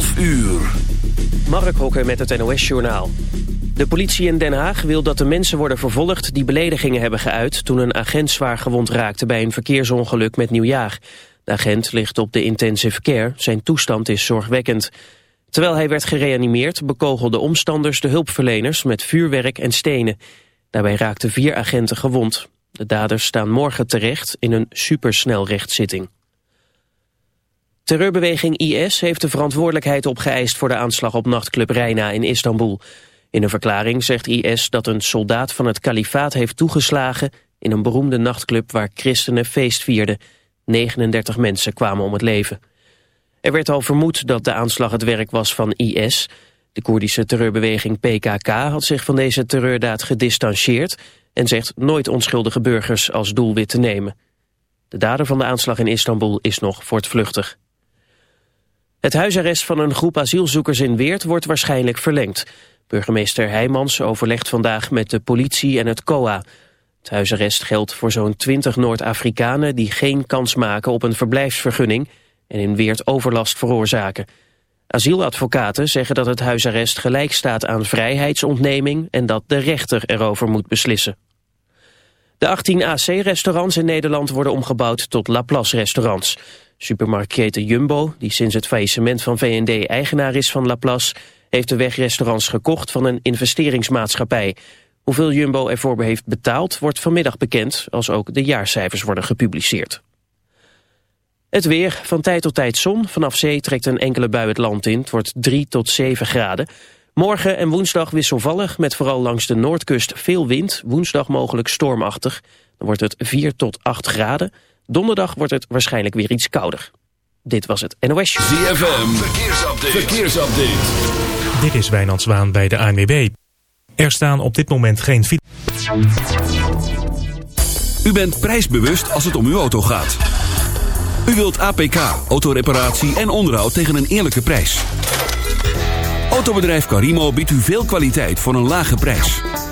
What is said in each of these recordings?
12 uur. Mark Hokker met het NOS-journaal. De politie in Den Haag wil dat de mensen worden vervolgd... die beledigingen hebben geuit toen een agent zwaar gewond raakte... bij een verkeersongeluk met Nieuwjaar. De agent ligt op de intensive care. Zijn toestand is zorgwekkend. Terwijl hij werd gereanimeerd... bekogelden omstanders de hulpverleners met vuurwerk en stenen. Daarbij raakten vier agenten gewond. De daders staan morgen terecht in een supersnelrechtszitting. Terreurbeweging IS heeft de verantwoordelijkheid opgeëist voor de aanslag op nachtclub Reina in Istanbul. In een verklaring zegt IS dat een soldaat van het kalifaat heeft toegeslagen in een beroemde nachtclub waar christenen feest vierden. 39 mensen kwamen om het leven. Er werd al vermoed dat de aanslag het werk was van IS. De Koerdische terreurbeweging PKK had zich van deze terreurdaad gedistanceerd en zegt nooit onschuldige burgers als doelwit te nemen. De dader van de aanslag in Istanbul is nog voortvluchtig. Het huisarrest van een groep asielzoekers in Weert wordt waarschijnlijk verlengd. Burgemeester Heijmans overlegt vandaag met de politie en het COA. Het huisarrest geldt voor zo'n 20 Noord-Afrikanen die geen kans maken op een verblijfsvergunning en in Weert overlast veroorzaken. Asieladvocaten zeggen dat het huisarrest gelijk staat aan vrijheidsontneming en dat de rechter erover moet beslissen. De 18 AC-restaurants in Nederland worden omgebouwd tot Laplace-restaurants. Supermarktketen Jumbo, die sinds het faillissement van V&D eigenaar is van Laplace, heeft de wegrestaurants gekocht van een investeringsmaatschappij. Hoeveel Jumbo ervoor heeft betaald wordt vanmiddag bekend, als ook de jaarcijfers worden gepubliceerd. Het weer, van tijd tot tijd zon, vanaf zee trekt een enkele bui het land in. Het wordt 3 tot 7 graden. Morgen en woensdag wisselvallig, met vooral langs de noordkust veel wind. Woensdag mogelijk stormachtig. Dan wordt het 4 tot 8 graden. Donderdag wordt het waarschijnlijk weer iets kouder. Dit was het NOS. ZFM, verkeersupdate. verkeersupdate. Dit is Wijnand Zwaan bij de ANWB. Er staan op dit moment geen fiets. U bent prijsbewust als het om uw auto gaat. U wilt APK, autoreparatie en onderhoud tegen een eerlijke prijs. Autobedrijf Carimo biedt u veel kwaliteit voor een lage prijs.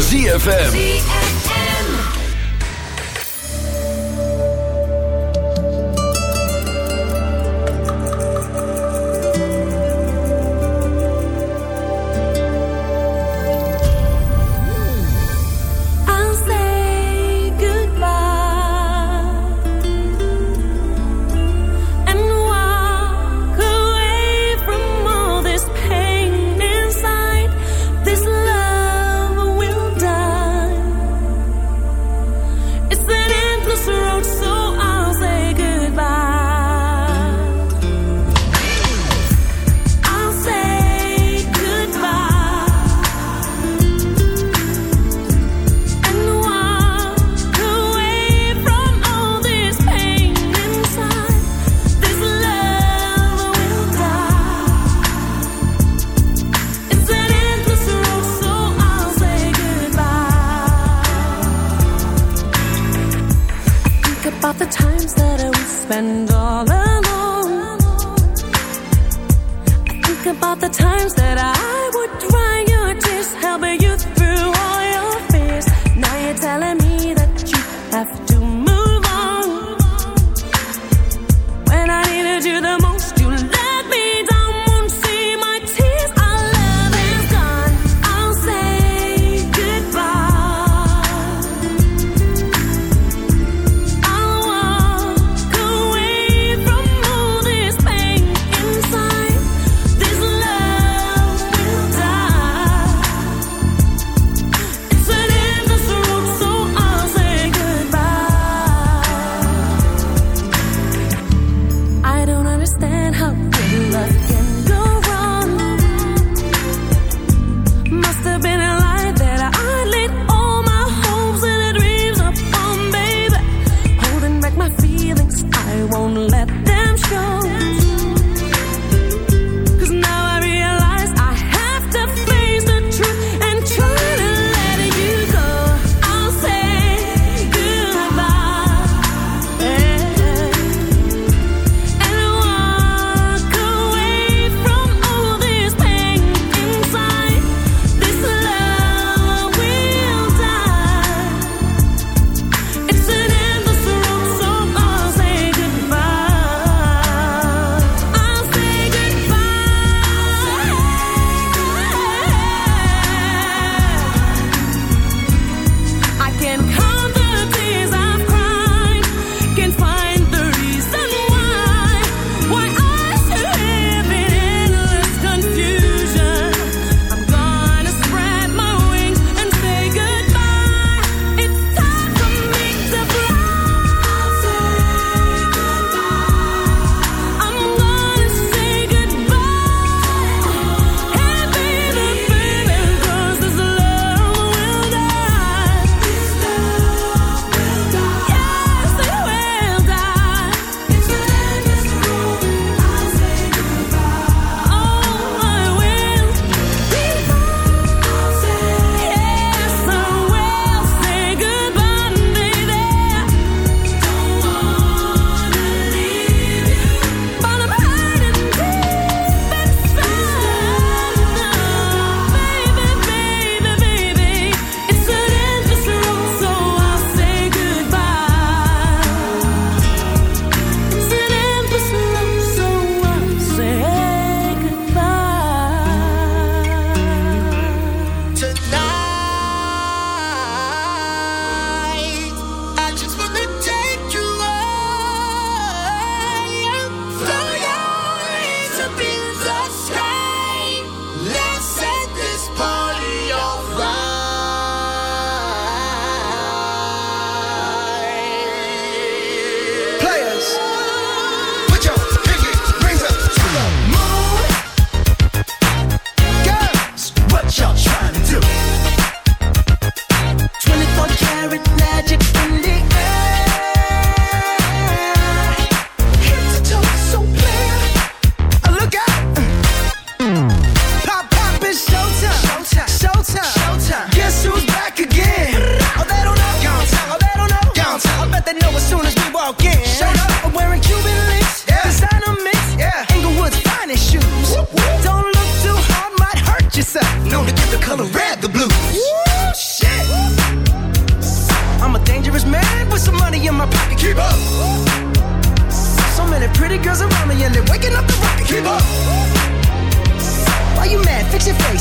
ZFM.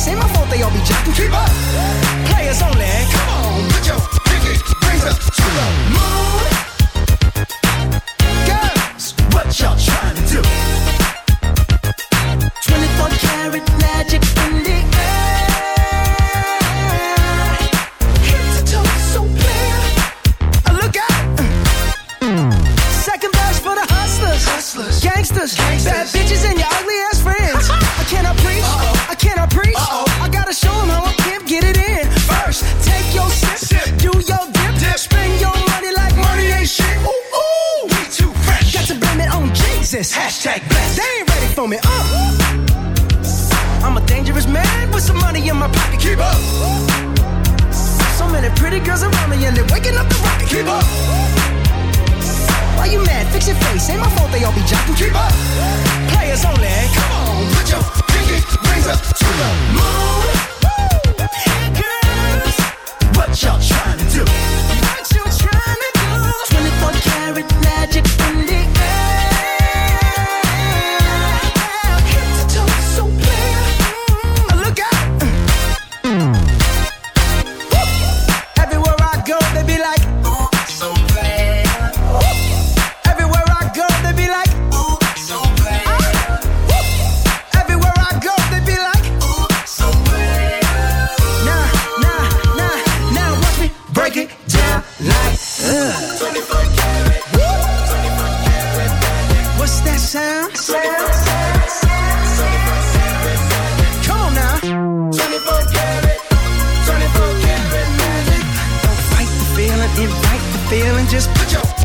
ain't my fault they all be jacking. Keep up. Players only. Come on, put your pinky rings up just put your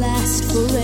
Last forever,